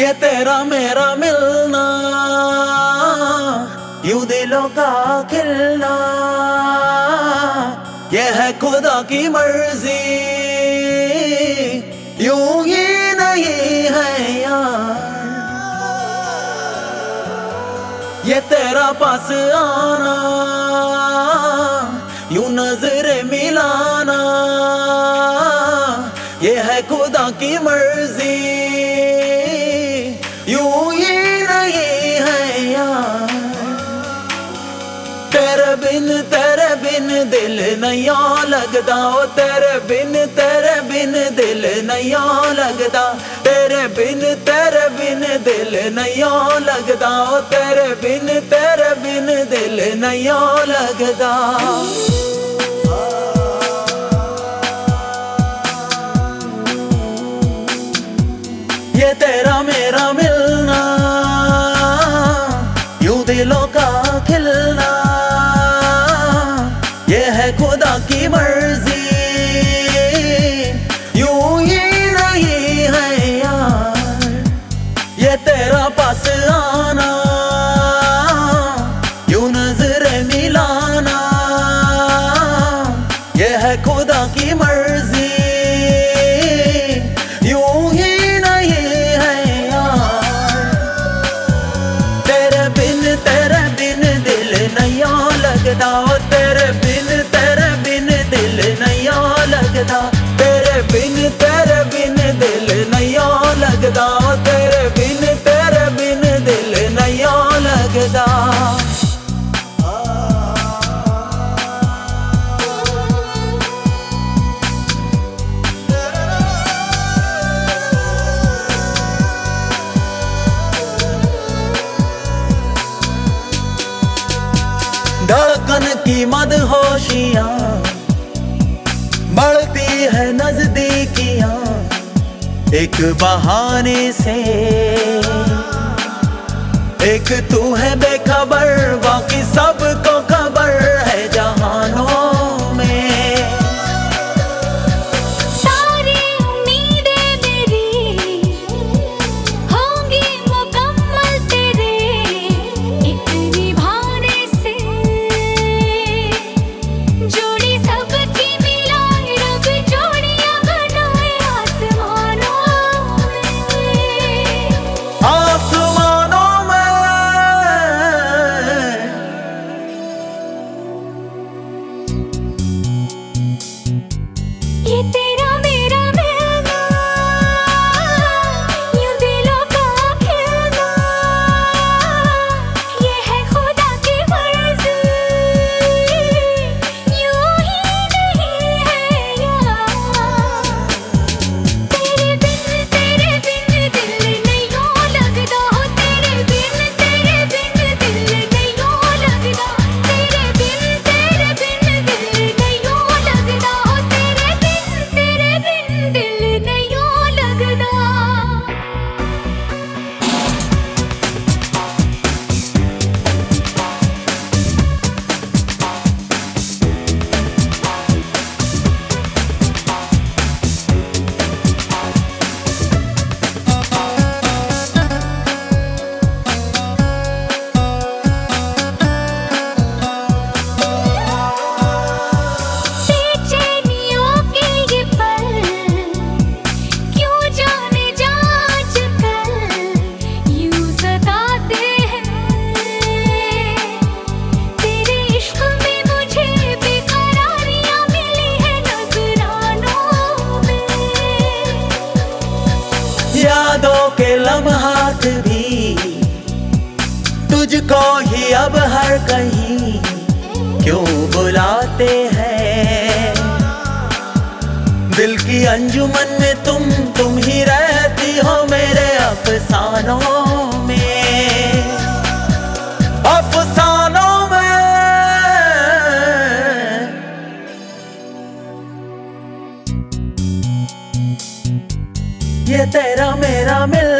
ये तेरा मेरा मिलना, यू दिलों का खिलना। ये है खुदा की मर्ज़ी, यू ही नहीं है यार। ये तेरा पास आना, यू नज़र मिलाना। ये है खुदा की मर्ज़ी। तेरे बिन तेरे बिन दिल नहीं लगदा ओ तेरे बिन तेरे बिन दिल नहीं लगदा तेरे बिन तेरे बिन दिल नहीं लगदा ओ तेरे बिन तेरे बिन दिल नहीं है खुदा की मर्ज़ी धड़कन की मदहोशिया बढ़ती है नजदीकिया एक बहाने से। एक तू है बेखबर, बाकी सबको यादों के लम्हात भी। तुझको ही अब हर कहीं क्यों बुलाते हैं? दिल की अंजुमन में तुम तुम ही रहती हो मेरे अफसानों। तेरा मेरा मिलना